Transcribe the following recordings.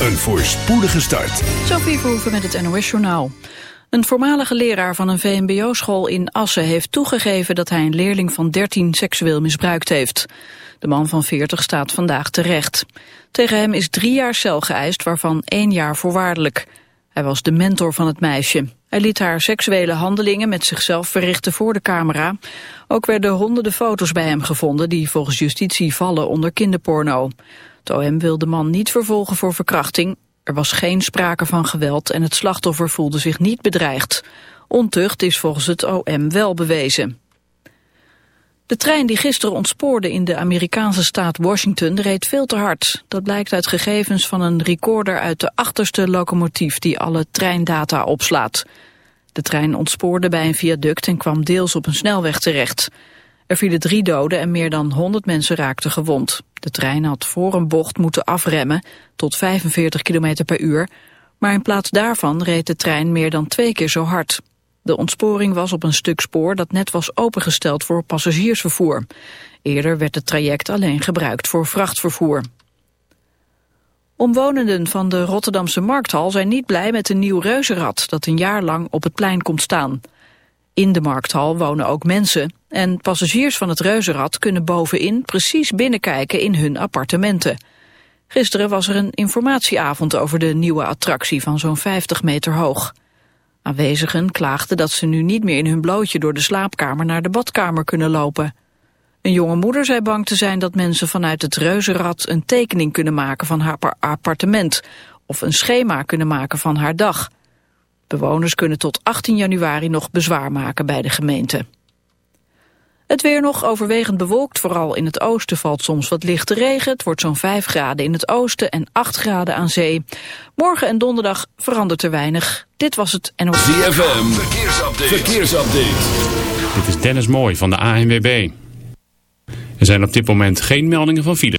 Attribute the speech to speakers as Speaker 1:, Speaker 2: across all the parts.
Speaker 1: Een voorspoedige start.
Speaker 2: Sophie Verhoeven met het NOS-journaal. Een voormalige leraar van een VMBO-school in Assen heeft toegegeven dat hij een leerling van 13 seksueel misbruikt heeft. De man van 40 staat vandaag terecht. Tegen hem is drie jaar cel geëist, waarvan één jaar voorwaardelijk. Hij was de mentor van het meisje. Hij liet haar seksuele handelingen met zichzelf verrichten voor de camera. Ook werden honderden foto's bij hem gevonden die volgens justitie vallen onder kinderporno. Het OM wil de man niet vervolgen voor verkrachting. Er was geen sprake van geweld en het slachtoffer voelde zich niet bedreigd. Ontucht is volgens het OM wel bewezen. De trein die gisteren ontspoorde in de Amerikaanse staat Washington reed veel te hard. Dat blijkt uit gegevens van een recorder uit de achterste locomotief die alle treindata opslaat. De trein ontspoorde bij een viaduct en kwam deels op een snelweg terecht. Er vielen drie doden en meer dan 100 mensen raakten gewond. De trein had voor een bocht moeten afremmen tot 45 km per uur, maar in plaats daarvan reed de trein meer dan twee keer zo hard. De ontsporing was op een stuk spoor dat net was opengesteld voor passagiersvervoer. Eerder werd het traject alleen gebruikt voor vrachtvervoer. Omwonenden van de Rotterdamse Markthal zijn niet blij met een nieuw reuzenrad dat een jaar lang op het plein komt staan. In de Markthal wonen ook mensen en passagiers van het reuzenrad kunnen bovenin precies binnenkijken in hun appartementen. Gisteren was er een informatieavond over de nieuwe attractie van zo'n 50 meter hoog. Aanwezigen klaagden dat ze nu niet meer in hun blootje door de slaapkamer naar de badkamer kunnen lopen. Een jonge moeder zei bang te zijn dat mensen vanuit het reuzenrad een tekening kunnen maken van haar appartement of een schema kunnen maken van haar dag. Bewoners kunnen tot 18 januari nog bezwaar maken bij de gemeente. Het weer nog overwegend bewolkt, vooral in het oosten valt soms wat lichte regen. Het wordt zo'n 5 graden in het oosten en 8 graden aan zee. Morgen en donderdag verandert er weinig. Dit was het en
Speaker 1: ZFM, verkeersupdate. verkeersupdate.
Speaker 3: Dit is Dennis Mooi van de ANWB. Er zijn op dit moment geen meldingen van file.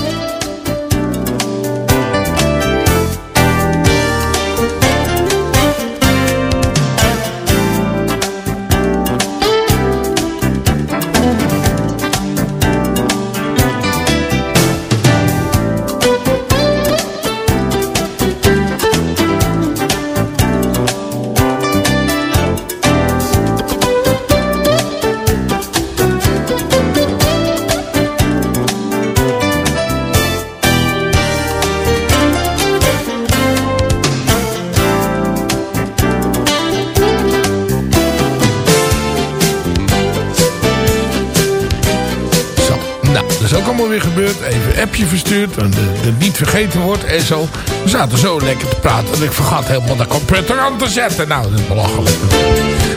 Speaker 4: Appje verstuurd. En het niet vergeten wordt en zo. We zaten zo lekker te praten. En ik vergat helemaal de computer aan te zetten. Nou, dat is belachelijk.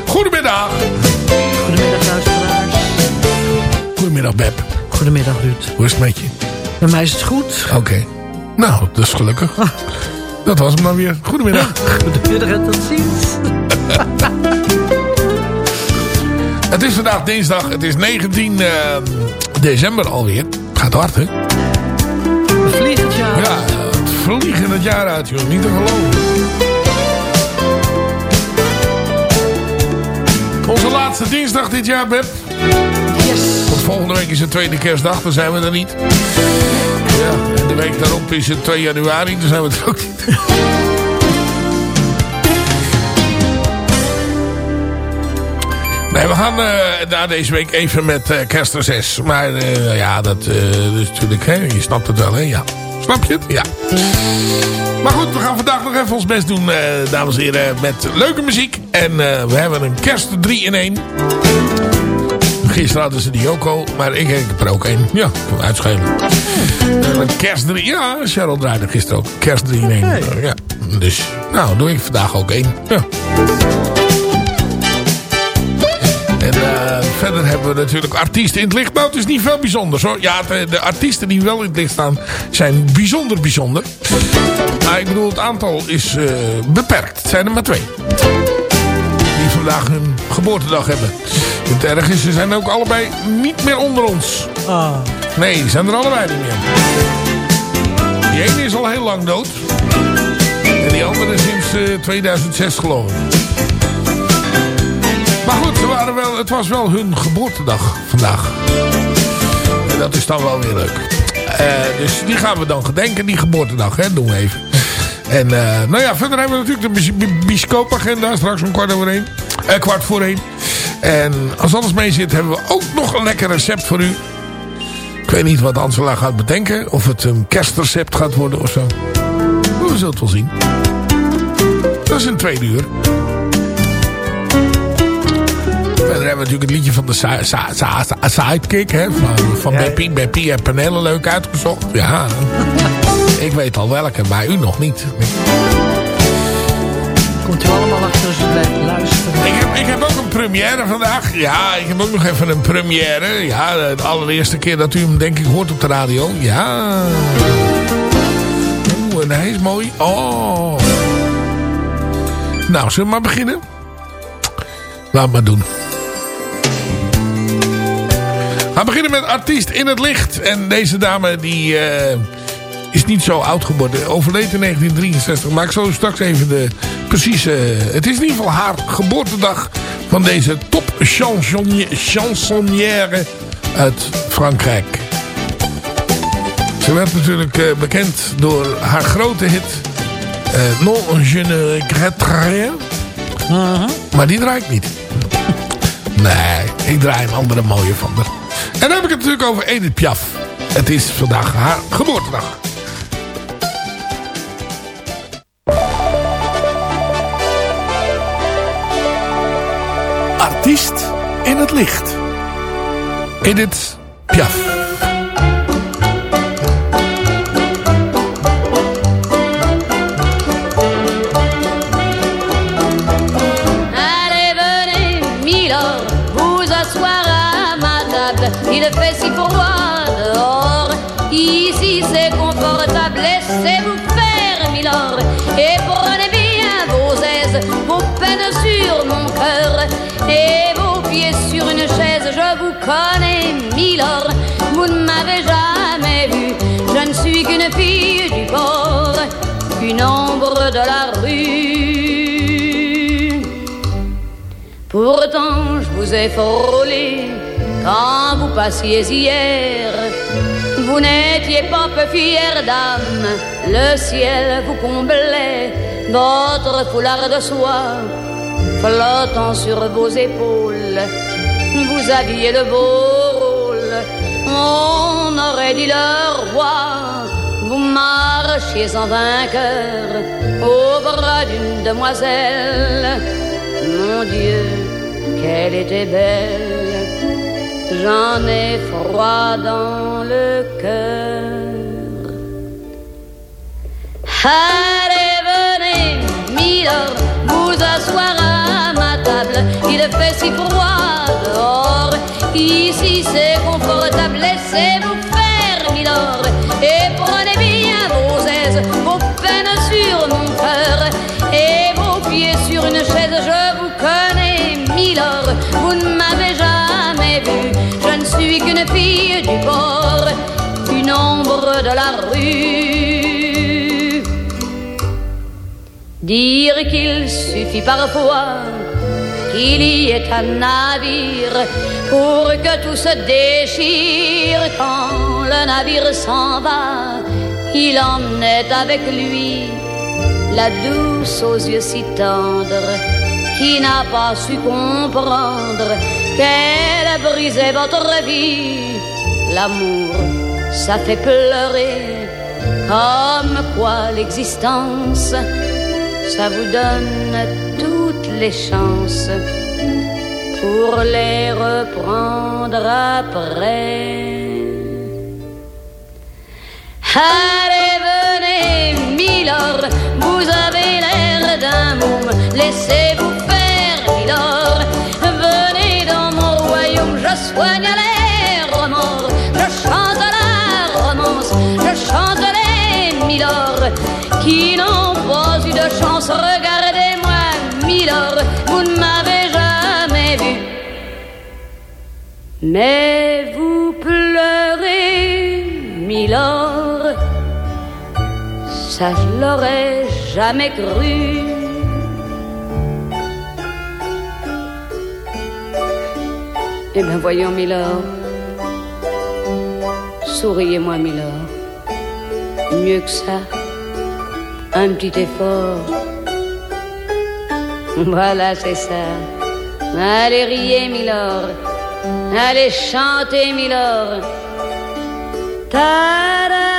Speaker 4: Goedemiddag.
Speaker 5: Goedemiddag luisteraars.
Speaker 4: Goedemiddag Beb.
Speaker 5: Goedemiddag Ruud.
Speaker 4: Hoe is het met je?
Speaker 5: Bij mij is het goed.
Speaker 4: Oké. Nou, dat is gelukkig. Dat was hem dan weer. Goedemiddag.
Speaker 5: Goedemiddag en tot ziens.
Speaker 4: Het is vandaag dinsdag. Het is 19 uh, december alweer. Het gaat hard, hè? Ja, het vliegen het jaar uit, joh. Niet te geloven. Onze laatste dinsdag dit jaar, Beb.
Speaker 5: Yes.
Speaker 4: Want volgende week is het tweede kerstdag. Dan zijn we er niet. Ja, en de week daarop is het 2 januari. Dan zijn we er ook niet. Nee, we gaan uh, na deze week even met uh, kerstreces. Maar uh, ja, dat is natuurlijk, hè, je snapt het wel, hè? Ja. Snap je het? Ja. Maar goed, we gaan vandaag nog even ons best doen, dames en heren, met leuke muziek. En we hebben een kerst 3 in 1. Gisteren hadden ze die al, maar ik, ik heb er ook één. Ja, kan uitschelen. een kerst 3, ja, Cheryl draaide gisteren ook. Kerst 3 in 1.
Speaker 5: Hey.
Speaker 4: ja. Dus, nou, doe ik vandaag ook één. Ja. En uh, verder hebben we natuurlijk artiesten in het licht. Nou, het is niet veel bijzonders hoor. Ja, de, de, artiesten die wel in het licht staan zijn bijzonder bijzonder. Maar ik bedoel, het aantal is uh, beperkt. Het zijn er maar twee. Die vandaag hun geboortedag hebben. Het erg is, ze zijn ook allebei niet meer onder ons.
Speaker 5: Ah.
Speaker 4: Nee, die zijn er allebei niet meer. Die ene is al heel lang dood. En die andere sinds uh, 2006 geloof ik. Maar goed, ze waren wel, het was wel hun geboortedag vandaag. En dat is dan wel weer leuk. Uh, dus die gaan we dan gedenken, die geboortedag. Hè? Doen we even. En uh, nou ja, verder hebben we natuurlijk de biscoopagenda. Straks om kwart over één. Eh, kwart voor één. En als alles mee zit, hebben we ook nog een lekker recept voor u. Ik weet niet wat Ansela gaat bedenken. Of het een kerstrecept gaat worden of zo. We zullen het wel zien. Dat is een tweede uur. Hebben we natuurlijk het liedje van de sa sa sa sa Sidekick. Hè, van van ja. Beppie. Beppie heeft een hele leuk uitgezocht. Ja. Ik weet al welke, maar u nog niet.
Speaker 5: Komt u allemaal achter als u blijft luisteren.
Speaker 4: Ik heb, ik heb ook een première vandaag. Ja, ik heb ook nog even een première. Ja, de allereerste keer dat u hem denk ik hoort op de radio. Ja. Oeh, en hij is mooi. Oh. Nou, zullen we maar beginnen? Laat maar doen. We gaan beginnen met artiest in het licht. En deze dame die uh, is niet zo oud geworden. Overleed in 1963. Maar ik zal straks even de precieze... Het is in ieder geval haar geboortedag van deze top chansonnière uit Frankrijk. Ze werd natuurlijk uh, bekend door haar grote hit... Uh, non, je ne regrette rien.
Speaker 5: Uh -huh.
Speaker 4: Maar die draai ik niet. Nee, ik draai een andere mooie van haar. En dan heb ik het natuurlijk over Edith Piaf. Het is vandaag haar geboortedag. Artiest in het licht. Edith Piaf.
Speaker 6: Il fait si froid dehors. Ici c'est confortable, laissez-vous faire, milord. Et prenez bien vos aises, vos peines sur mon cœur. Et vos pieds sur une chaise, je vous connais, milord. Vous ne m'avez jamais vu, je ne suis qu'une fille du port, qu'une ombre de la rue. Pourtant, je vous ai frôlé quand vous passiez hier. Vous n'étiez pas peu fière d'âme, le ciel vous comblait, votre foulard de soie flottant sur vos épaules. Vous aviez le beau rôle, on aurait dit le roi. Vous marchiez en vainqueur au bras d'une demoiselle. Mon Dieu, qu'elle était belle j'en ai froid dans le cœur. Allez, venez, Milord, vous asseoir à ma table. Il fait si froid dehors. Ici c'est confortable. Laissez-vous la rue. Dire qu'il suffit parfois qu'il y ait un navire pour que tout se déchire quand le navire s'en va. Il emmenait avec lui la douce aux yeux si tendres qui n'a pas su comprendre qu'elle brisait votre vie. L'amour, ça fait pleurer comme quoi l'existence ça vous donne toutes les chances pour les reprendre après. Allez, venez, Milord, vous avez l'air d'un môme, laissez-vous faire, Milord. Venez dans mon royaume, je soigne les les Milord qui n'ont pas eu de chance. Regardez-moi, Milord, vous ne m'avez jamais vu. Mais vous pleurez, Milord, ça je l'aurais jamais cru. Eh bien voyons, Milord, souriez-moi, Milord, mieux que ça un petit effort. Voilà, c'est ça. Allez riez, Milord. Allez chanter, Milord. Mais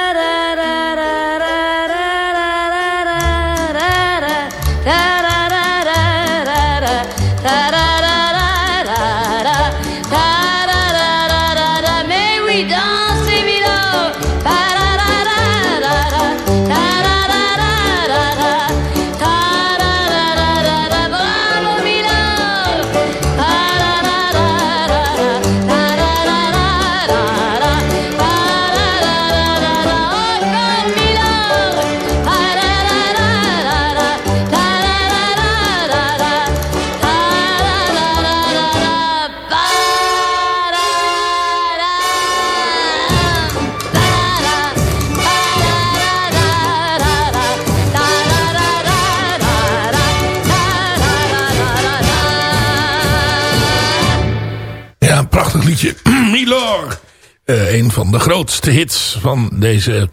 Speaker 4: Eh, een van de grootste hits van deze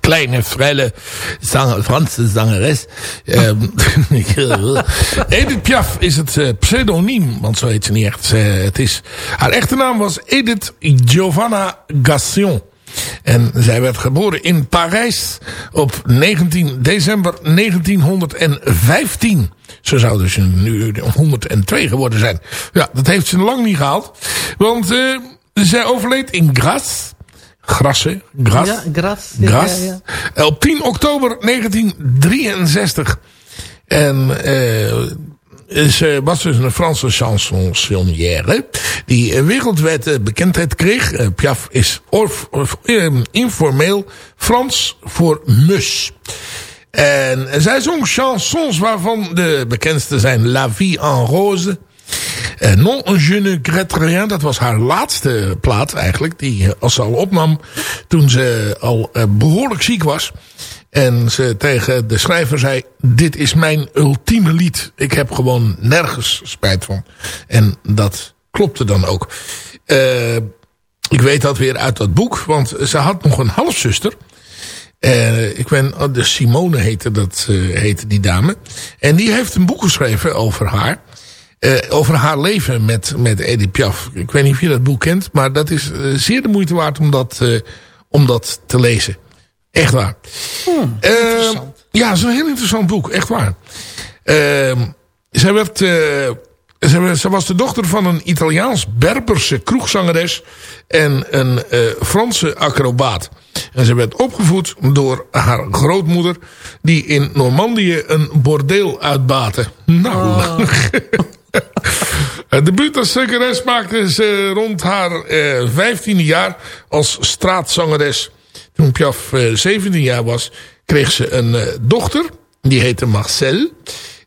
Speaker 4: kleine, frelle zanger, Franse zangeres. Ehm, Edith Piaf is het eh, pseudoniem, want zo heet ze niet echt. Eh, het is, haar echte naam was Edith Giovanna Gassion. En zij werd geboren in Parijs op 19 december 1915. Ze zou dus nu 102 geworden zijn. Ja, dat heeft ze lang niet gehaald. Want eh, zij overleed in Grasse. Grasse. Grasse.
Speaker 5: Ja, gras.
Speaker 4: Gras.
Speaker 5: Ja, ja,
Speaker 4: Op 10 oktober 1963. En eh ze was dus een Franse chansonnière. Die eh, wereldwijd eh, bekendheid kreeg. Eh, Piaf is orf, orf- eh, informeel Frans voor mus. En zij zong chansons waarvan de bekendste zijn La Vie en Rose. Eh, non, je ne regrette rien. Dat was haar laatste plaat eigenlijk. Die eh, als ze al opnam toen ze al eh, behoorlijk ziek was. En ze tegen de schrijver zei... Dit is mijn ultieme lied. Ik heb gewoon nergens spijt van. En dat klopte dan ook. Ik weet dat weer uit dat boek. Want ze had nog een halfzuster. Ik ben, oh, de Simone heette, dat, heette die dame. En die heeft een boek geschreven over haar. Eh, over haar leven met, met Edith Piaf. Ik weet niet of je dat boek kent. Maar dat is eh, zeer de moeite waard om dat, eh, om dat te lezen. Echt waar. Eh, ja, het is een heel interessant boek. Echt waar. Eh, zij werd Ze, ze was de dochter van een Italiaans-Berberse kroegzangeres en een Franse acrobaat. En ze werd opgevoed door haar grootmoeder die in Normandië een bordeel uitbaatte. Nou, Het debuut als maakte ze rond haar eh, 15e jaar als straatzangeres. Toen Piaf eh, 17 jaar was, kreeg ze een eh, dochter. Die heette Marcel.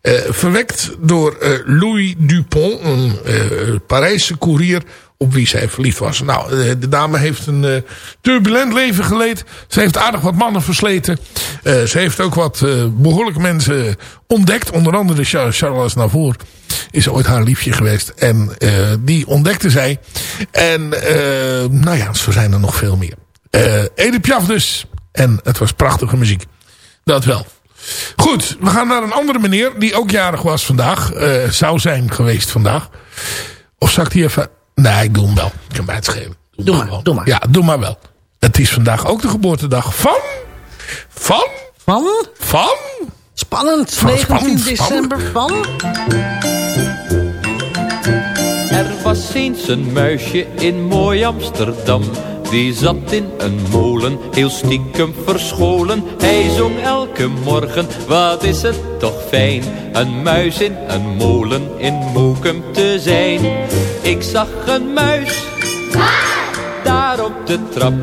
Speaker 4: Eh, verwekt door eh, Louis Dupont, een eh, Parijse koerier op wie zij verliefd was. Nou, eh, de dame heeft een eh, turbulent leven geleid. Ze heeft aardig wat mannen versleten. Eh, ze heeft ook wat eh, behoorlijke mensen ontdekt. Onder andere Char- Charles Navour is ooit haar liefje geweest. En die ontdekte zij. En nou ja, zo zijn er nog veel meer. Eh Edith Piaf dus. En het was prachtige muziek. Dat wel. Goed, we gaan naar een andere meneer die ook jarig was vandaag. zou zijn geweest vandaag. Of ik die even... Nee, ik doe hem wel. Ik kan mij het schelen.
Speaker 5: Doe maar,
Speaker 4: gewoon.
Speaker 5: doe maar.
Speaker 4: Ja, doe maar wel. Het is vandaag ook de geboortedag van... Van...
Speaker 5: Van?
Speaker 4: Van...
Speaker 5: Spannend.
Speaker 4: Van
Speaker 5: 19
Speaker 4: spannend,
Speaker 5: december van...
Speaker 7: Er was eens een muisje in mooi Amsterdam. Die zat in een molen, heel stiekem verscholen. Hij zong elke morgen, wat is het toch fijn. Een muis in een molen in Moekum te zijn. Ik zag een muis, daar op de trap.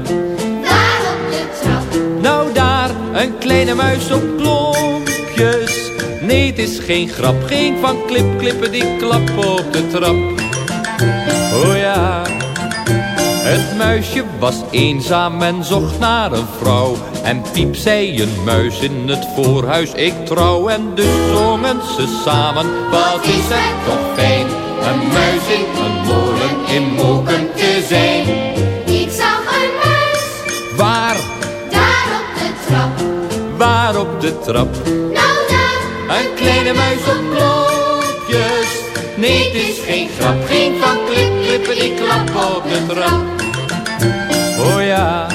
Speaker 6: Daar op de trap,
Speaker 7: Nou daar, een kleine muis op klompjes. Nee, het is geen grap, geen van klip, klippen die klap op de trap. Oh ja, het muisje was eenzaam en zocht naar een vrouw. En piep zei een muis in het voorhuis, ik trouw. En dus zongen ze samen, wat is het toch fijn. Een muis in een molen in Moken te zijn.
Speaker 6: ik zag een muis,
Speaker 7: Waar,
Speaker 6: daar op de trap.
Speaker 7: waar op de trap?
Speaker 6: Nou daar,
Speaker 7: Een kleine muis op klopjes. Nee, het is geen grap, geen van klip, die klap op de trap. Oh ja.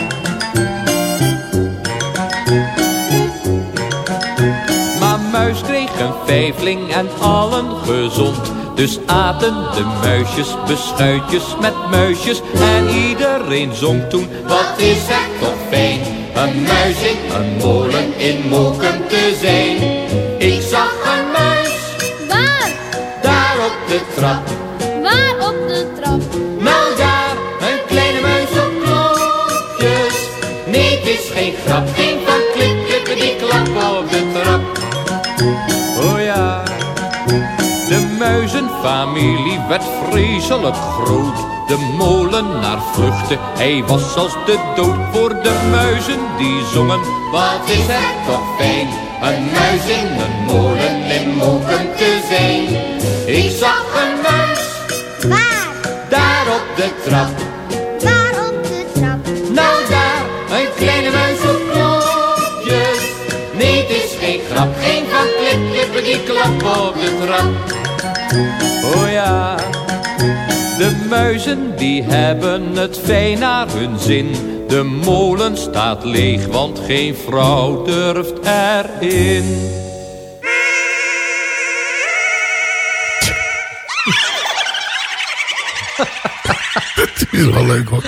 Speaker 7: Maar muis kreeg een vijfling en allen gezond. Dus aten de muisjes beschuitjes met muisjes. En iedereen zong toen, wat is het toch fijn. Een muis in een molen in Moken te zijn. Ik zag een muis,
Speaker 6: waar,
Speaker 7: daar op de trap.
Speaker 6: waar op de trap.
Speaker 7: Nou daar, een kleine muis op klopjes. Nee, het is geen grap, geen muizenfamilie werd vreselijk groot. De molenaar vluchtte, hij was als de dood voor de muizen die zongen. Wat is het toch fijn, een muis in een molen in Moken te zijn. Ik zag een muis,
Speaker 6: Waar,
Speaker 7: daar op de trap.
Speaker 6: waar op de trap.
Speaker 7: Nou daar, een kleine muis op klopjes. Nee, het is geen grap, geen van klip, klippen die klap op de trap. Oh ja, de muizen die hebben het fijn naar hun zin. De molen staat leeg, want geen vrouw durft erin.
Speaker 4: Het is wel leuk hoor.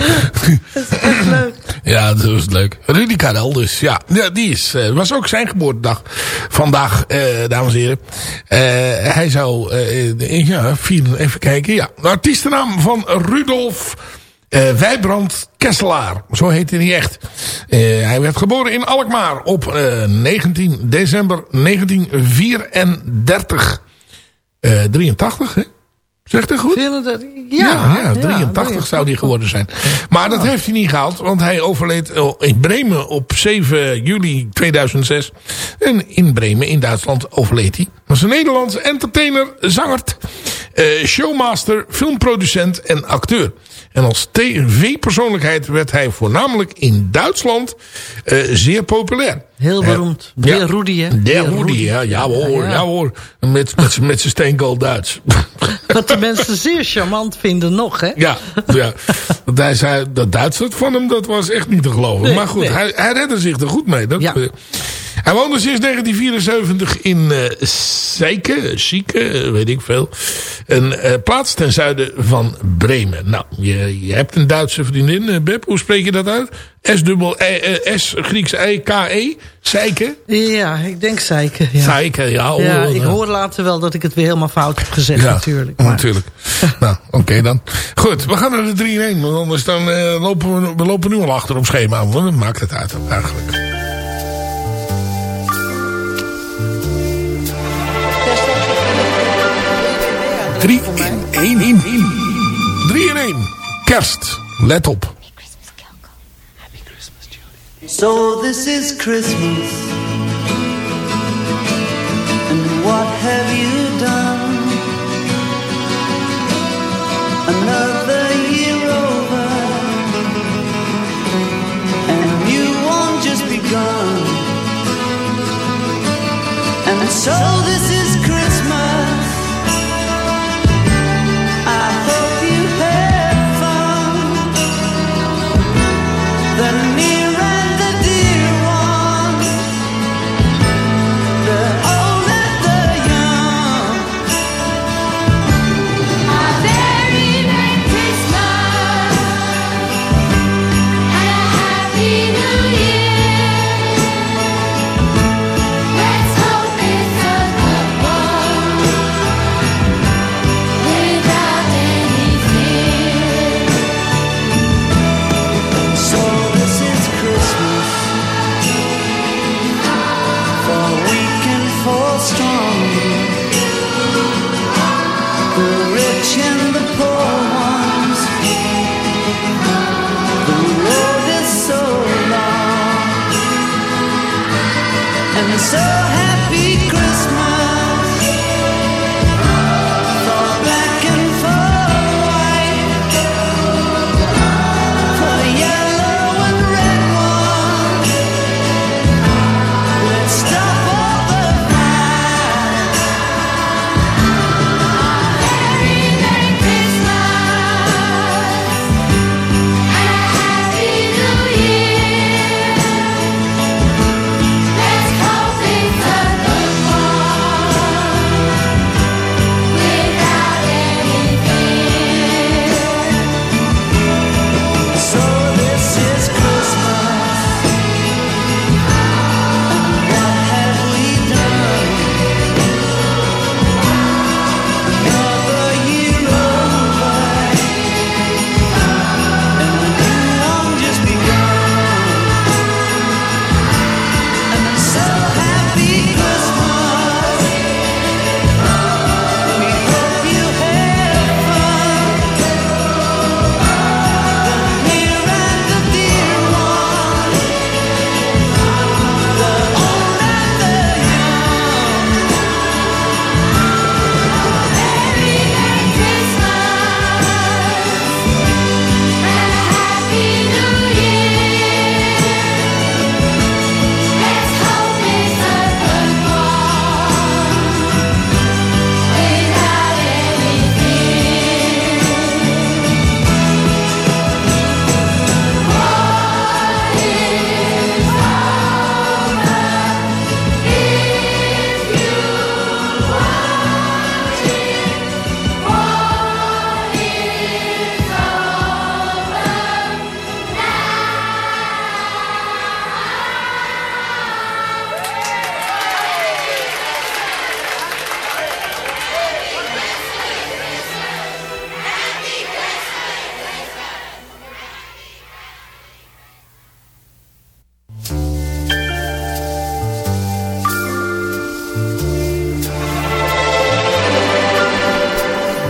Speaker 4: Ja, dat was leuk. Rudy Karel dus. Ja, ja die is, eh, was ook zijn geboortedag. Vandaag, eh, dames en heren. Eh, hij zou, ja, even kijken. Ja, de artiestennaam van Rudolf Wijbrand Kesselaar. Zo heette hij echt. Hij werd geboren in Alkmaar op eh, 19 december 1934. Eh 83, hè? Zegt hij goed?
Speaker 5: 34,
Speaker 4: Ja, ja,
Speaker 5: ja,
Speaker 4: 83 zou die geworden zijn. Maar dat heeft hij niet gehaald, want hij overleed eh, in Bremen op 7 juli 2006. En in Bremen, in Duitsland, overleed hij. Was een Nederlandse entertainer, zanger, eh, showmaster, filmproducent en acteur. En als tv-persoonlijkheid werd hij voornamelijk in Duitsland eh, zeer populair.
Speaker 5: Heel beroemd.
Speaker 4: Ja.
Speaker 5: De Rudy, hè?
Speaker 4: De Rudy, ja, ja hoor,
Speaker 5: Ja, ja.
Speaker 4: ja hoor. Met, met, met zijn steenkool Duits.
Speaker 5: Wat de mensen zeer charmant vinden nog, hè?
Speaker 4: Ja, ja. Want hij zei, dat Duitsland van hem, dat was echt niet te geloven.
Speaker 5: Nee,
Speaker 4: maar goed,
Speaker 5: nee.
Speaker 4: hij, hij redde zich er goed mee. Dat,
Speaker 5: Ja.
Speaker 4: eh, Hij woonde sinds 1974 in uh, Zieke, weet ik veel. Een uh, plaats ten zuiden van Bremen. Nou, je, je hebt een Duitse vriendin, uh, Beb. Hoe spreek je dat uit? S, dubbel, e, S Grieks E, K, E. Zeiken?
Speaker 5: Ja, ik denk Zeiken. Ja.
Speaker 4: Zeiken, ja.
Speaker 5: Hoor, ja ik hoor later wel dat ik het weer helemaal fout heb gezegd
Speaker 4: ja,
Speaker 5: natuurlijk.
Speaker 4: Maar. natuurlijk. nou, oké okay dan. Goed, we gaan naar de 3 in 1. Want anders dan, lopen we, we lopen nu al achter op schema. Want dan maakt het uit eigenlijk. Drie in één. Drie in één. Kerst. Let op.
Speaker 8: So this is Christmas. And what have you done? Another year over. And you won't just begun. And so this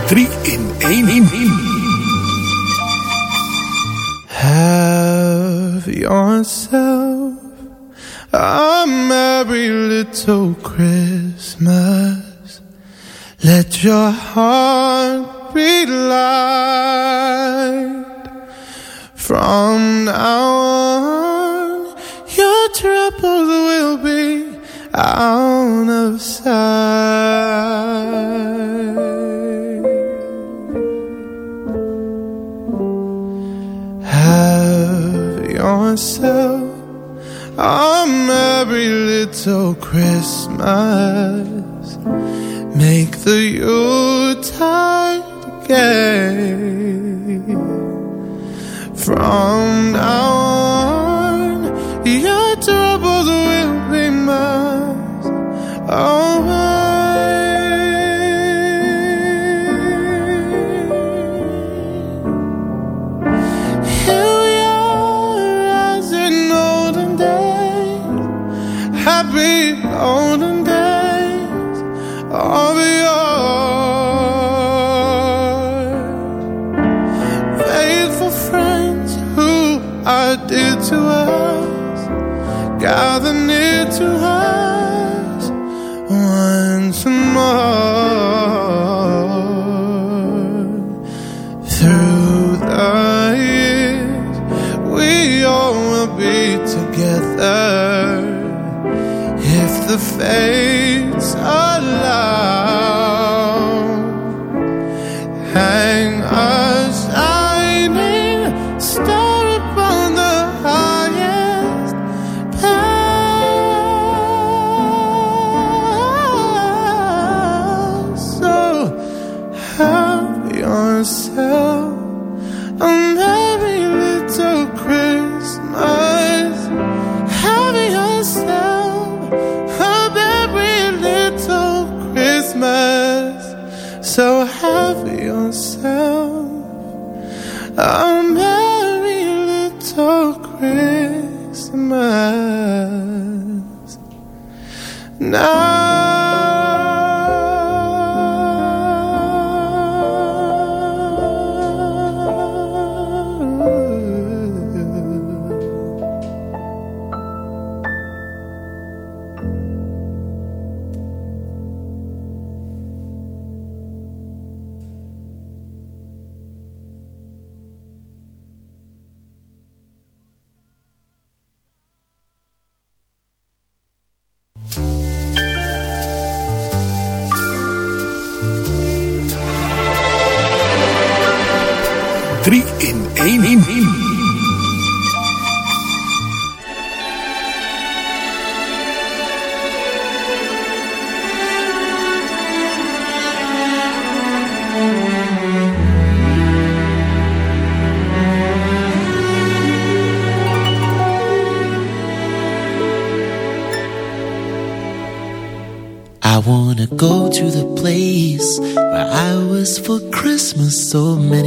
Speaker 4: 3 in 1 in.
Speaker 9: Have yourself a merry little Christmas. Let your heart be light from now. Little Christmas. Make the Yuletide gay. From the fates allow.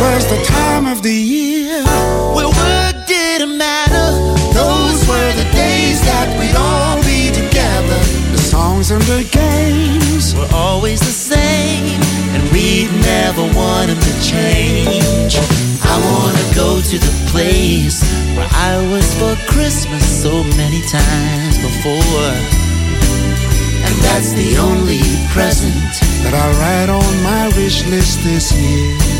Speaker 10: Was the time of the year
Speaker 11: where work didn't matter.
Speaker 10: Those were the days that we'd all be together. The songs and the games
Speaker 11: were always the same, and we'd never want them to change. I wanna go to the place where I was for Christmas so many times before. And that's the only present
Speaker 10: that I'll write on my wish list this year.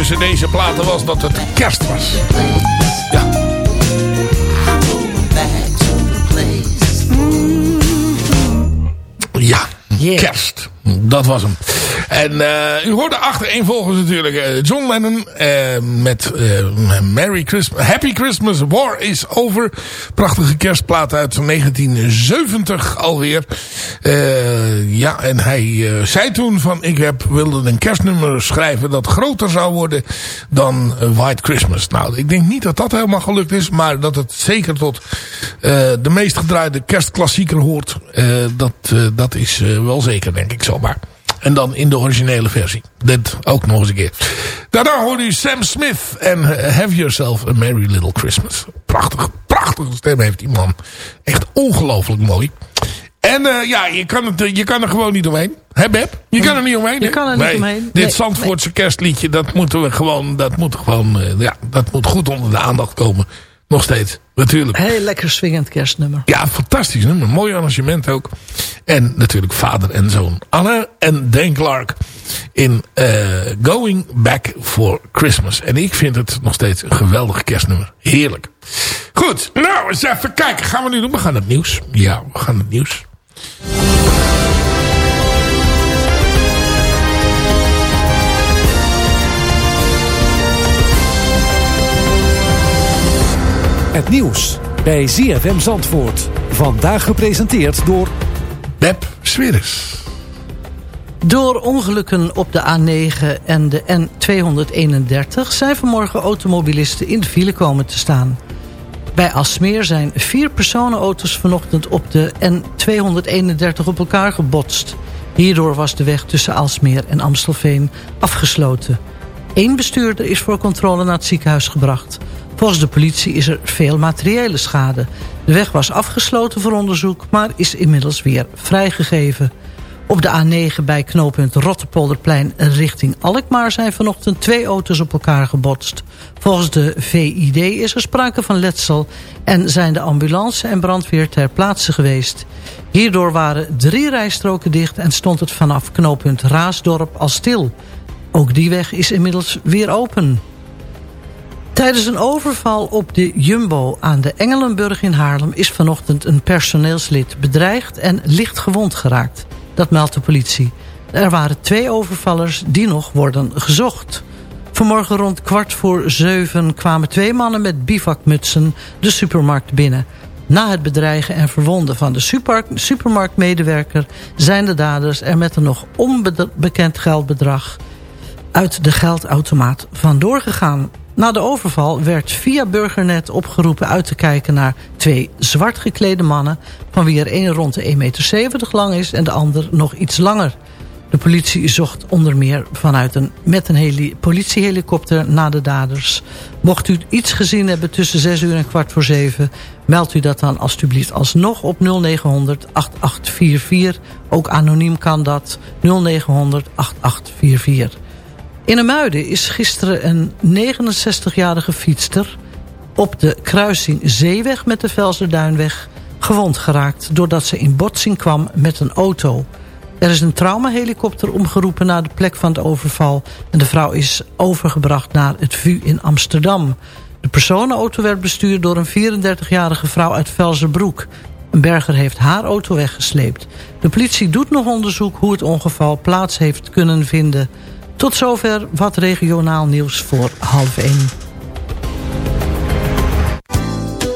Speaker 4: Tussen deze platen was dat het kerst was. Ja. Ja, kerst. Dat was hem. En eh, u hoorde achtereenvolgens natuurlijk eh, John Lennon eh, met Merry Christmas, Happy Christmas, War is Over. Prachtige kerstplaat uit 1970 alweer. Ja, en hij zei toen van ik heb, wilde een kerstnummer schrijven dat groter zou worden dan White Christmas. Nou, ik denk niet dat dat helemaal gelukt is, maar dat het zeker tot de meest gedraaide kerstklassieker hoort. dat, dat is wel zeker, denk ik zomaar. En dan in de originele versie. Dit ook nog eens een keer. Daarna hoorde u Sam Smith en eh, Have Yourself a Merry Little Christmas. Prachtig, prachtige stem heeft die man. Echt ongelooflijk mooi. En uh, ja, je kan, het, je kan er gewoon niet omheen. Hè Beb? Je kan er niet omheen.
Speaker 5: Je kan er niet
Speaker 4: nee,
Speaker 5: omheen.
Speaker 4: Dit
Speaker 5: Nee,
Speaker 4: Zandvoortse kerstliedje, dat moeten we gewoon, dat moet gewoon, uh, ja, dat moet goed onder de aandacht komen. Nog steeds, natuurlijk.
Speaker 5: Heel lekker swingend kerstnummer.
Speaker 4: Ja, fantastisch nummer. Mooi arrangement ook. En natuurlijk vader en zoon Anne en Dan Clark in uh, Going Back for Christmas. En ik vind het nog steeds een geweldig kerstnummer. Heerlijk. Goed, nou eens even kijken. Gaan we nu doen? We gaan het nieuws. Ja, we gaan het nieuws.
Speaker 12: Het nieuws bij ZFM Zandvoort. Vandaag gepresenteerd door...
Speaker 4: Beb Sweres.
Speaker 5: Door ongelukken op de A9 en de N231 zijn vanmorgen automobilisten in de file komen te staan. Bij Asmeer zijn vier personenauto's vanochtend op de N231 op elkaar gebotst. Hierdoor was de weg tussen Alsmeer en Amstelveen afgesloten. Eén bestuurder is voor controle naar het ziekenhuis gebracht. Volgens de politie is er veel materiële schade. De weg was afgesloten voor onderzoek, maar is inmiddels weer vrijgegeven. Op de A9 bij knooppunt Rottepolderplein richting Alkmaar zijn vanochtend twee auto's op elkaar gebotst. Volgens de VID is er sprake van letsel en zijn de ambulance en brandweer ter plaatse geweest. Hierdoor waren drie rijstroken dicht en stond het vanaf knooppunt Raasdorp al stil. Ook die weg is inmiddels weer open. Tijdens een overval op de Jumbo aan de Engelenburg in Haarlem... is vanochtend een personeelslid bedreigd en licht gewond geraakt. Dat meldt de politie. Er waren twee overvallers die nog worden gezocht. Vanmorgen rond kwart voor zeven kwamen twee mannen met bivakmutsen de supermarkt binnen. Na het bedreigen en verwonden van de super, supermarktmedewerker... zijn de daders er met een nog onbekend geldbedrag uit de geldautomaat vandoor gegaan. Na de overval werd via Burgernet opgeroepen uit te kijken naar twee zwart geklede mannen... van wie er een rond de 1,70 meter lang is en de ander nog iets langer. De politie zocht onder meer vanuit een, met een heli, politiehelikopter naar de daders. Mocht u iets gezien hebben tussen 6 uur en kwart voor 7... meldt u dat dan alstublieft alsnog op 0900 8844. Ook anoniem kan dat 0900 8844. In Emuiden is gisteren een 69-jarige fietster... op de kruising Zeeweg met de Velserduinweg gewond geraakt... doordat ze in botsing kwam met een auto. Er is een traumahelikopter omgeroepen naar de plek van het overval... en de vrouw is overgebracht naar het VU in Amsterdam. De personenauto werd bestuurd door een 34-jarige vrouw uit Velzerbroek. Een berger heeft haar auto weggesleept. De politie doet nog onderzoek hoe het ongeval plaats heeft kunnen vinden. Tot zover wat regionaal nieuws voor half 1.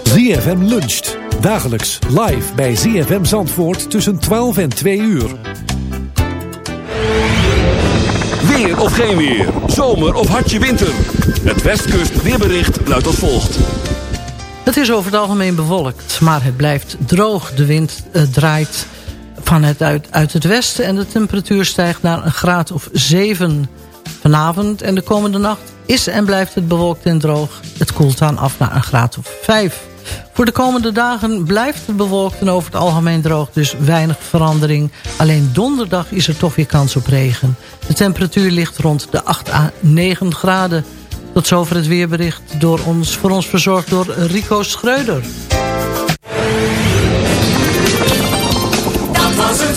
Speaker 12: ZFM luncht. Dagelijks live bij ZFM Zandvoort tussen 12 en 2 uur.
Speaker 1: Weer of geen weer. Zomer of hartje winter. Het Westkust weerbericht luidt als volgt.
Speaker 5: Het is over het algemeen bewolkt, maar het blijft droog. De wind uh, draait van het uit, uit het westen en de temperatuur stijgt naar een graad of 7. Vanavond en de komende nacht is en blijft het bewolkt en droog. Het koelt dan af naar een graad of 5. Voor de komende dagen blijft het bewolkt en over het algemeen droog, dus weinig verandering. Alleen donderdag is er toch weer kans op regen. De temperatuur ligt rond de 8 à 9 graden. Tot zover het weerbericht door ons, voor ons verzorgd door Rico Schreuder.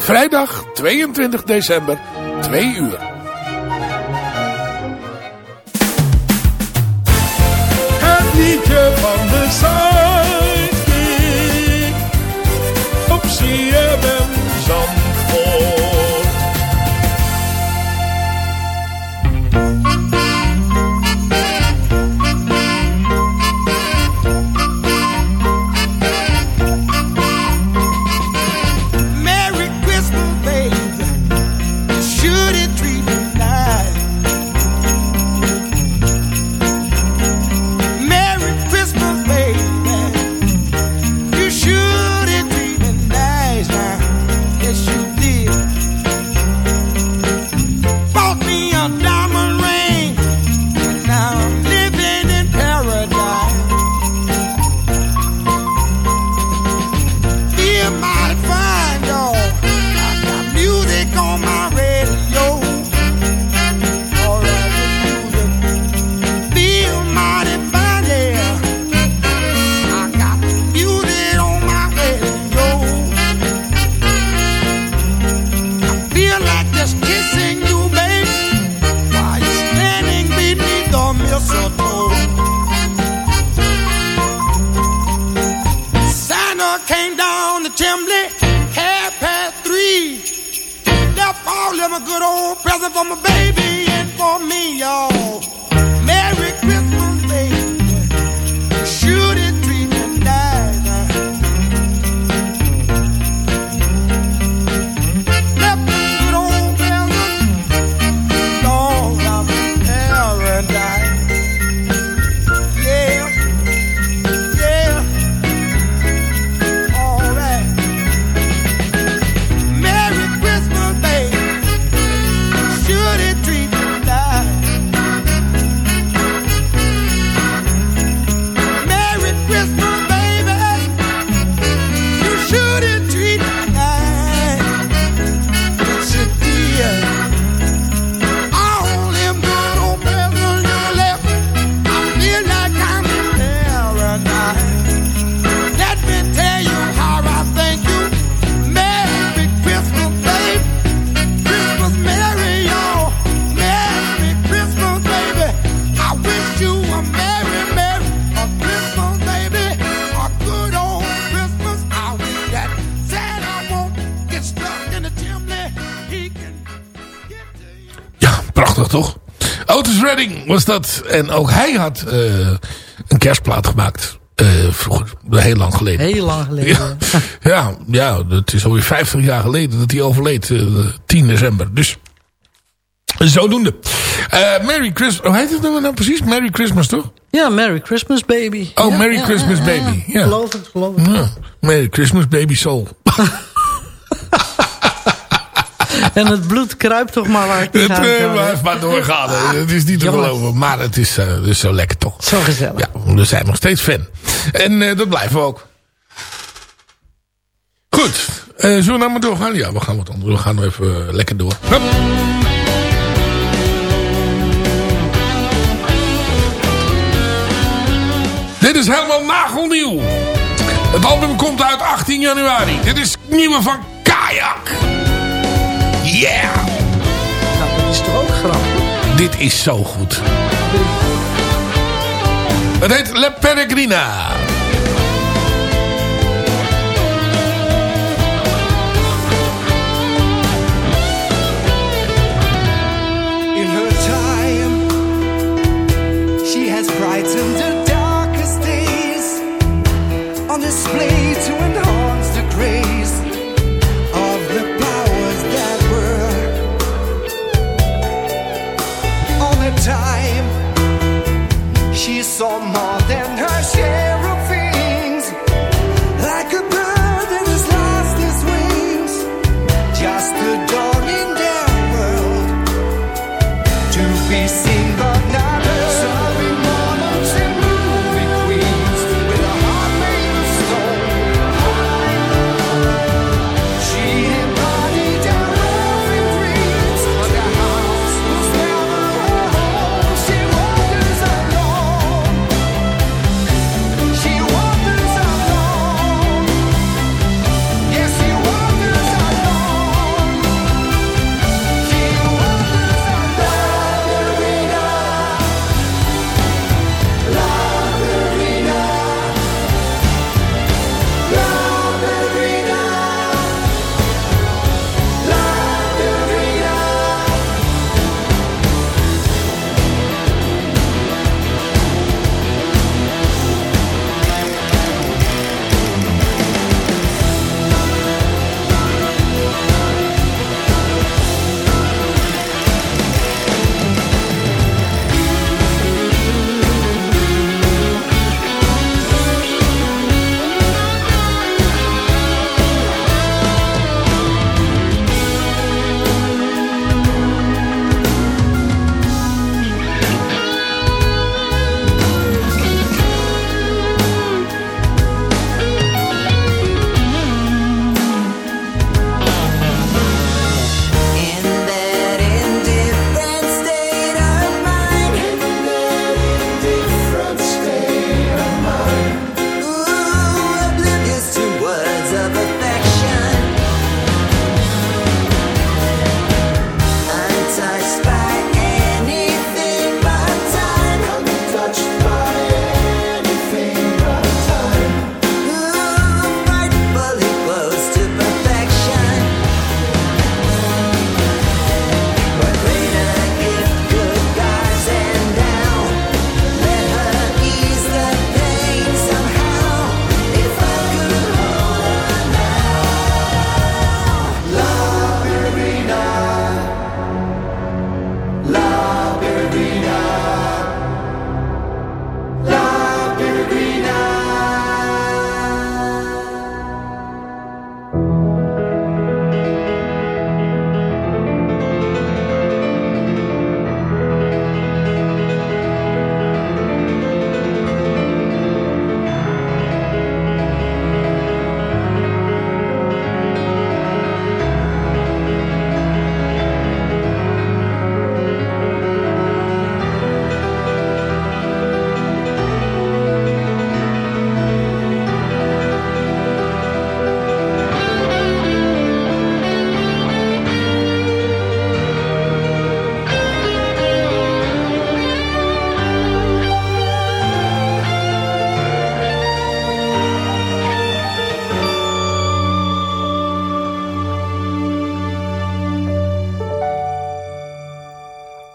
Speaker 13: Vrijdag 22 december, 2 uur. Het liedje van de Zuidkiek op CFM was dat. En ook hij had eh, een kerstplaat gemaakt. eh, vroeger, heel lang geleden.
Speaker 5: Heel lang geleden.
Speaker 13: Ja, ja, het is alweer 50 jaar geleden dat hij overleed. eh, 10 december. Dus zodoende. Eh Merry Christmas. Hoe heet het nou precies? Merry Christmas toch?
Speaker 5: Ja, Merry Christmas Baby.
Speaker 8: Oh,
Speaker 5: Ja,
Speaker 8: Merry
Speaker 5: ja,
Speaker 8: Christmas
Speaker 5: ja, ja.
Speaker 8: Baby. Ja.
Speaker 5: Geloof het, geloof het.
Speaker 8: Ja. Merry Christmas Baby Soul.
Speaker 5: En het bloed kruipt toch maar waar het niet
Speaker 8: Het eh,
Speaker 5: hè?
Speaker 8: blijft maar doorgaan. Het is niet te geloven. Maar het is, het is zo lekker toch.
Speaker 5: Zo gezellig.
Speaker 8: Ja, we zijn nog steeds fan. En eh, dat blijven we ook. Goed. Zullen we nou maar doorgaan? Ja, we gaan wat anders. We gaan nog even lekker door. Hup. Dit is helemaal nagelnieuw. Het album komt uit 18 januari. Dit is het nieuwe van. Yeah!
Speaker 5: Nou, dat is toch ook grappig?
Speaker 8: Dit is zo goed. Het heet Le Peregrina.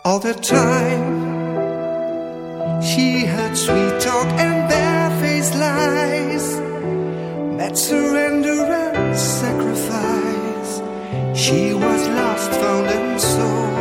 Speaker 14: All the time she had sweet talk and barefaced lies, met surrender and sacrifice. She was lost, found, and sold.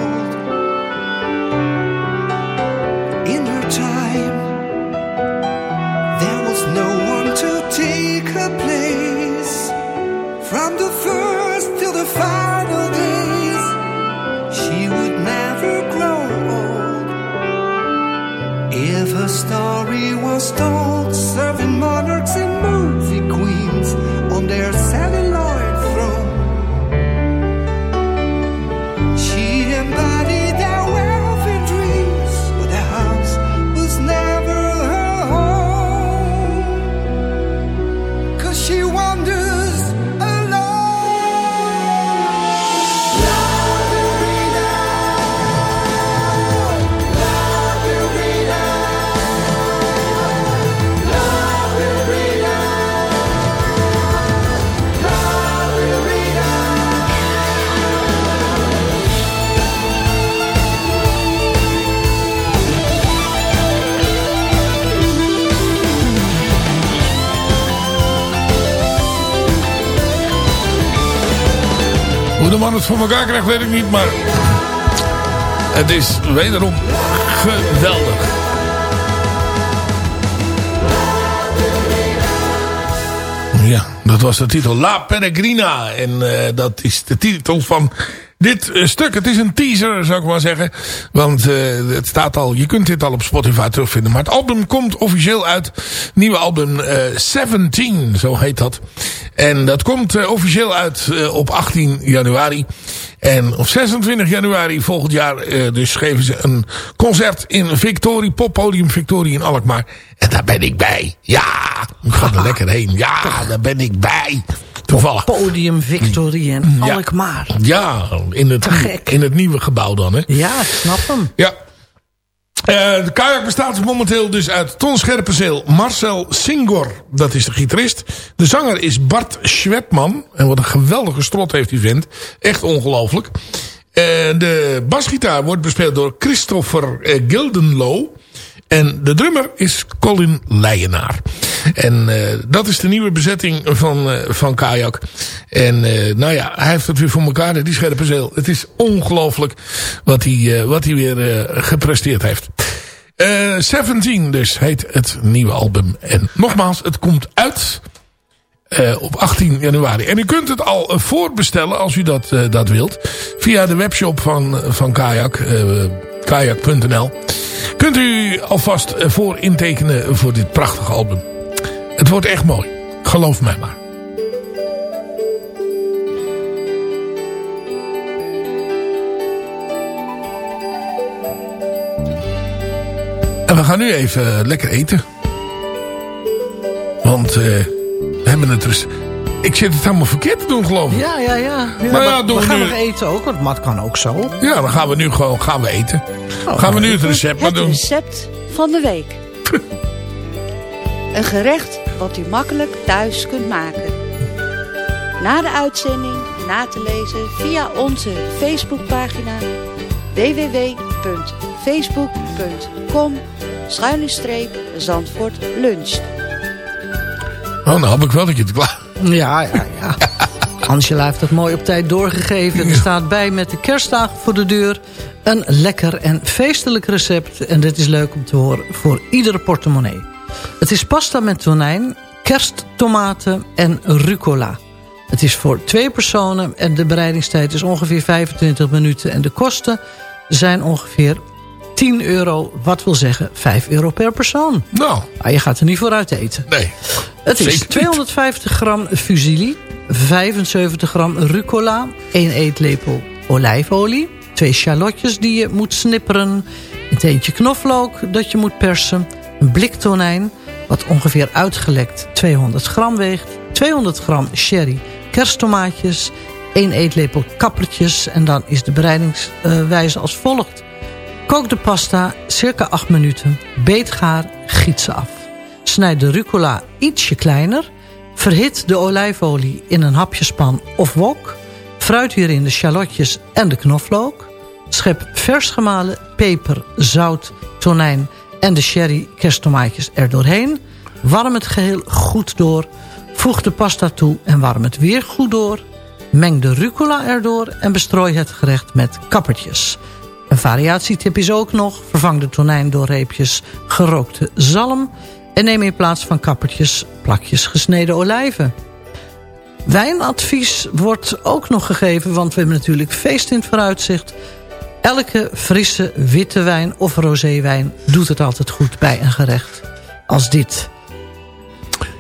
Speaker 4: Man het voor elkaar krijgt, weet ik niet. Maar het is wederom geweldig. Ja, dat was de titel La Peregrina. En uh, dat is de titel van dit uh, stuk. Het is een teaser, zou ik maar zeggen. Want uh, het staat al, je kunt dit al op Spotify terugvinden. Maar het album komt officieel uit. Nieuwe album 17, zo heet dat. En dat komt officieel uit op 18 januari. En op 26 januari volgend jaar uh, dus geven ze een concert in Victorie, poppodium Victorie in Alkmaar. En daar ben ik bij. Ja, ik ga er lekker heen. Ja, daar ben ik bij. Toevallig.
Speaker 5: Podium Victorie in Alkmaar.
Speaker 4: Ja, in het, in het nieuwe gebouw dan. Hè?
Speaker 5: Ja, ik snap hem.
Speaker 4: Ja, uh, de kajak bestaat momenteel dus uit Ton Scherpenzeel, Marcel Singor, dat is de gitarist. De zanger is Bart Schwetman. En wat een geweldige strot heeft die vent. Echt ongelooflijk. Uh, de basgitaar wordt bespeeld door Christopher uh, Gildenlow. En de drummer is Colin Leijenaar. En uh, dat is de nieuwe bezetting van, uh, van Kajak. En uh, nou ja, hij heeft het weer voor elkaar, die scherpe zeel. Het is ongelooflijk wat hij, wat hij weer gepresteerd heeft. 17 dus heet het nieuwe album. En nogmaals, het komt uit op 18 januari. En u kunt het al voorbestellen als u dat, dat wilt. Via de webshop van, van Kajak. Kajak.nl Kunt u alvast voor intekenen voor dit prachtige album. Het wordt echt mooi. Geloof mij maar. En we gaan nu even lekker eten. Want uh, we hebben het dus... Ik zit het helemaal verkeerd te doen, geloof ik.
Speaker 5: Ja, ja, ja. ja
Speaker 4: maar ja, doen
Speaker 5: we gaan
Speaker 4: nu...
Speaker 5: nog eten ook, want mat kan ook zo.
Speaker 4: Ja, dan gaan we nu gewoon gaan we eten. Oh, gaan we nu het recept maar doen.
Speaker 15: Het recept van de week. Een gerecht wat u makkelijk thuis kunt maken. Na de uitzending na te lezen via onze Facebookpagina www.facebook.com Zandvoort luncht.
Speaker 4: Oh, nou heb ik wel dat je het klaar.
Speaker 5: Ja, ja, ja. Angela heeft het mooi op tijd doorgegeven. Er staat bij met de kerstdagen voor de deur. Een lekker en feestelijk recept. En dit is leuk om te horen voor iedere portemonnee. Het is pasta met tonijn, kersttomaten en rucola. Het is voor twee personen en de bereidingstijd is ongeveer 25 minuten. En de kosten zijn ongeveer 10 euro, wat wil zeggen 5 euro per persoon.
Speaker 4: Nou.
Speaker 5: Ah, je gaat er niet vooruit eten.
Speaker 4: Nee.
Speaker 5: Het is 250 gram fusilli, 75 gram rucola, 1 eetlepel olijfolie, twee shallotjes die je moet snipperen, een teentje knoflook dat je moet persen, een blik tonijn, wat ongeveer uitgelekt 200 gram weegt, 200 gram sherry kersttomaatjes, 1 eetlepel kappertjes en dan is de bereidingswijze als volgt. Kook de pasta circa 8 minuten, beetgaar, giet ze af. Snijd de rucola ietsje kleiner, verhit de olijfolie in een hapjespan of wok, fruit hierin de shallotjes en de knoflook, schep vers gemalen peper, zout, tonijn en de sherry kersttomaatjes er doorheen. Warm het geheel goed door. Voeg de pasta toe en warm het weer goed door. Meng de rucola erdoor en bestrooi het gerecht met kappertjes. Een variatietip is ook nog. Vervang de tonijn door reepjes gerookte zalm. En neem in plaats van kappertjes plakjes gesneden olijven. Wijnadvies wordt ook nog gegeven, want we hebben natuurlijk feest in het vooruitzicht. Elke frisse witte wijn of rozeewijn doet het altijd goed bij een gerecht als dit.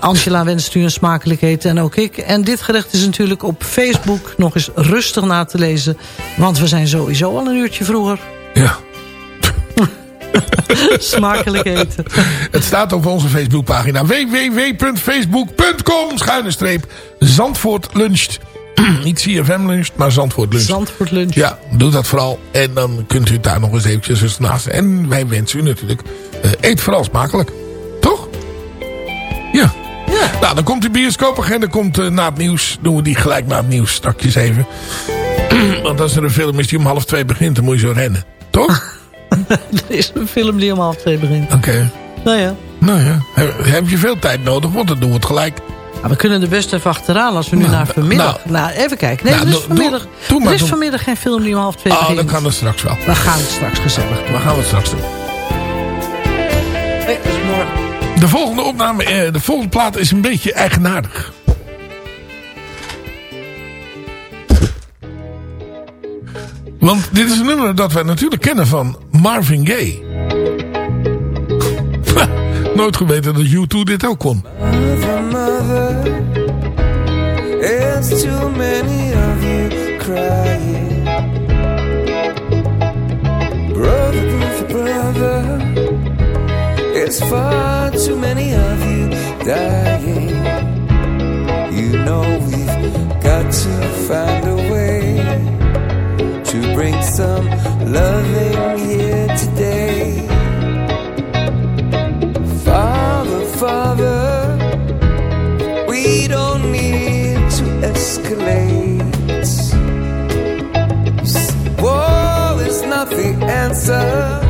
Speaker 5: Angela wenst u een smakelijk eten en ook ik. En dit gerecht is natuurlijk op Facebook nog eens rustig na te lezen. Want we zijn sowieso al een uurtje vroeger.
Speaker 4: Ja.
Speaker 5: smakelijk eten.
Speaker 4: Het staat op onze Facebookpagina www.facebook.com schuine streep Zandvoort luncht. Niet CFM luncht, maar Zandvoort luncht.
Speaker 5: Zandvoort luncht.
Speaker 4: Ja, doe dat vooral. En dan kunt u daar nog eens eventjes naast. En wij wensen u natuurlijk, uh, eet vooral smakelijk. Toch? Ja.
Speaker 5: Ja.
Speaker 4: Nou, dan komt de bioscoopagenda komt, uh, na het nieuws. Doen we die gelijk na het nieuws straks even. Want als er een film is die om half twee begint, dan moet je zo rennen. Toch?
Speaker 5: er is een film die om half twee begint.
Speaker 4: Oké. Okay.
Speaker 5: Nou ja.
Speaker 4: Nou ja. Heb, heb, je veel tijd nodig? Want dan doen we het gelijk.
Speaker 5: Ah, we kunnen er best even achteraan als we nu
Speaker 4: Nou,
Speaker 5: naar vanmiddag...
Speaker 4: nou.
Speaker 5: Nou, even kijken. Nee,
Speaker 4: Nou,
Speaker 5: er is vanmiddag,
Speaker 4: doe- doe maar,
Speaker 5: er is vanmiddag geen film die om half twee
Speaker 4: Oh, dan kan dat straks wel.
Speaker 5: We gaan het straks gezellig doen.
Speaker 4: We gaan het straks doen.
Speaker 5: Nee, dat is morgen.
Speaker 4: De volgende opname, eh, de volgende plaat is een beetje eigenaardig. Want dit is een nummer dat wij natuurlijk kennen van Marvin Gaye. Nooit geweten dat U2 dit ook kon.
Speaker 8: Mother, mother, it's too many of you crying. Brother, brother, brother, it's far too many of you dying. You know we've got to find a way to bring some loving here today. Father, we don't need to escalate. War is not the answer,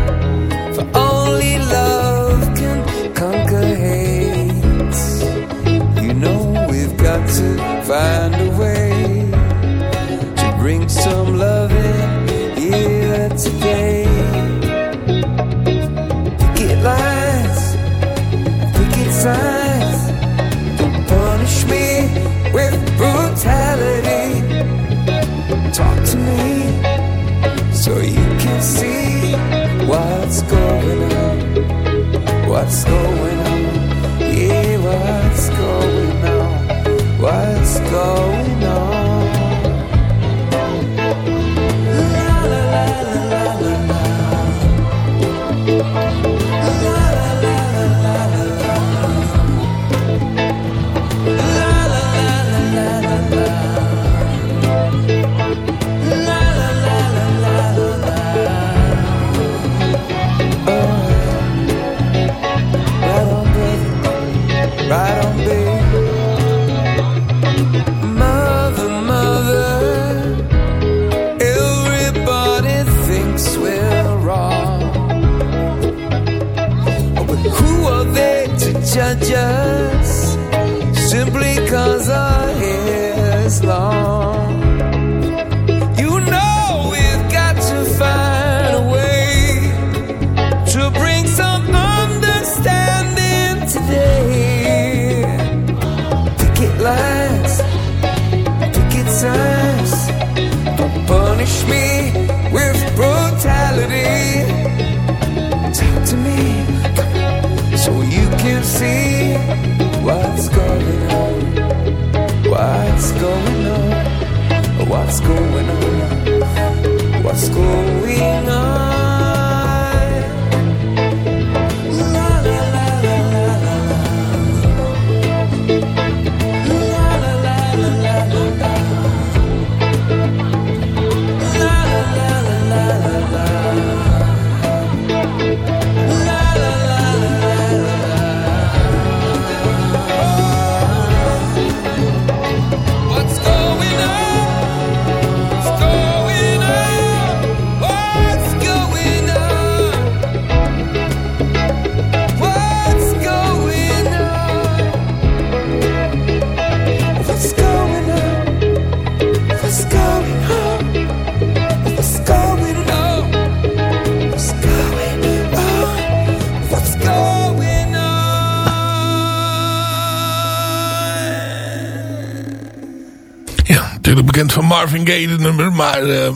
Speaker 4: Marvin Gaye, nummer. Maar eh,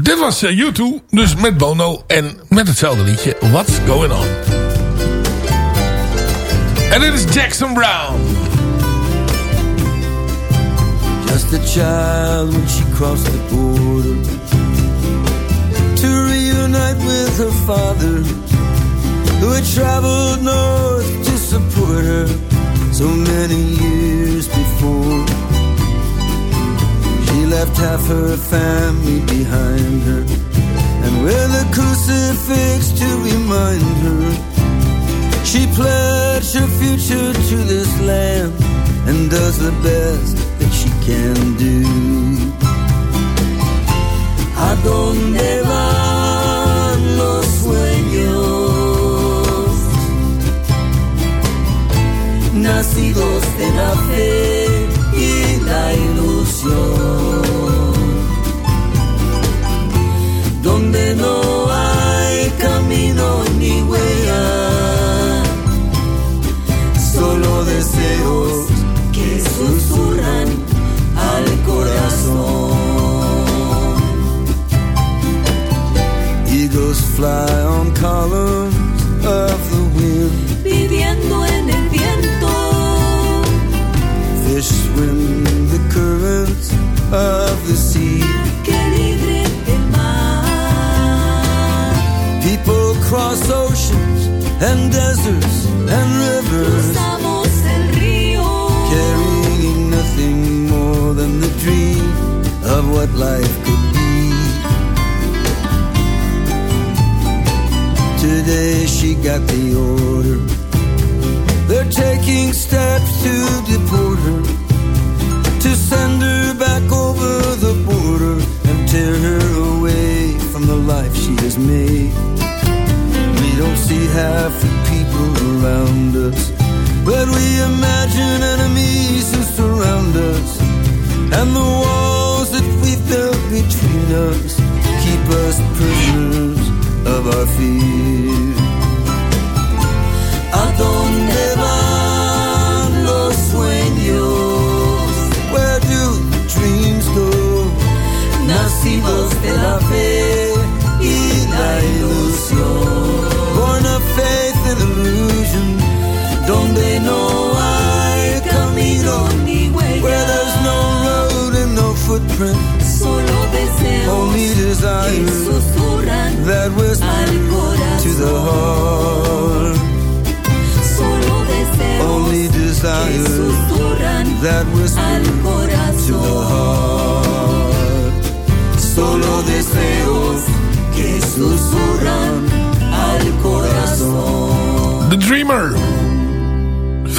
Speaker 4: dit was eh, U2, dus met Bono en met hetzelfde liedje. What's Going On? En dit is Jackson Brown.
Speaker 8: Just a child when she crossed the border to reunite with her father, who had traveled north to support her so many years before. Left half her family behind her, and with a crucifix to remind her. She pledged her future to this land and does the best that she can do. ¿A dónde van los sueños?
Speaker 16: Nacidos de la fe y la ilusión.
Speaker 8: Columns of the wind.
Speaker 16: Viviendo en el viento,
Speaker 8: Fish swim the currents of the sea.
Speaker 16: que libre el mar.
Speaker 8: People cross oceans and deserts and rivers,
Speaker 16: Cruzamos el río,
Speaker 8: carrying nothing more than the dream of what life Today she got the order. They're taking steps to deport her, to send her back over the border and tear her away from the life she has made. We don't see half the people around us, but we imagine enemies who surround us, and the walls that we built between us keep us prisoners fear.
Speaker 16: ¿a dónde van los sueños?
Speaker 8: Where do the dreams go?
Speaker 16: Nacidos de la fe y la ilusión.
Speaker 8: Born of faith and illusion,
Speaker 16: Donde no hay camino ni
Speaker 8: where there's no road and no footprint,
Speaker 16: solo deseos
Speaker 8: only desires
Speaker 16: susurran
Speaker 8: that whisper
Speaker 16: al
Speaker 8: to the
Speaker 16: corazón.
Speaker 8: heart.
Speaker 16: Solo deseos
Speaker 8: Only
Speaker 16: que
Speaker 8: desires
Speaker 16: susurran
Speaker 8: that whisper
Speaker 16: al
Speaker 8: to the heart.
Speaker 16: Solo deseos que susurran al corazón.
Speaker 4: The Dreamer.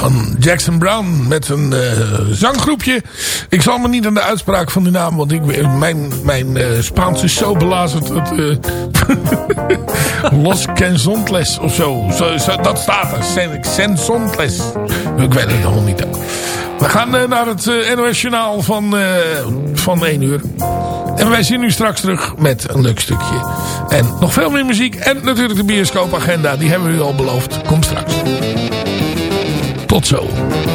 Speaker 4: Van Jackson Brown met een eh, zanggroepje. Ik zal me niet aan de uitspraak van die naam, want ik, mijn, mijn eh, Spaans is zo belazerd. Dat, eh, Los Quenzontles of zo. Zo. Dat staat er. Sen- Sensontles. Ik weet het nog niet. We gaan eh, naar het eh, NOS Journaal van, eh, van 1 uur. En wij zien u straks terug met een leuk stukje. En nog veel meer muziek. En natuurlijk de bioscoopagenda. Die hebben we u al beloofd. Komt straks. Tot zo.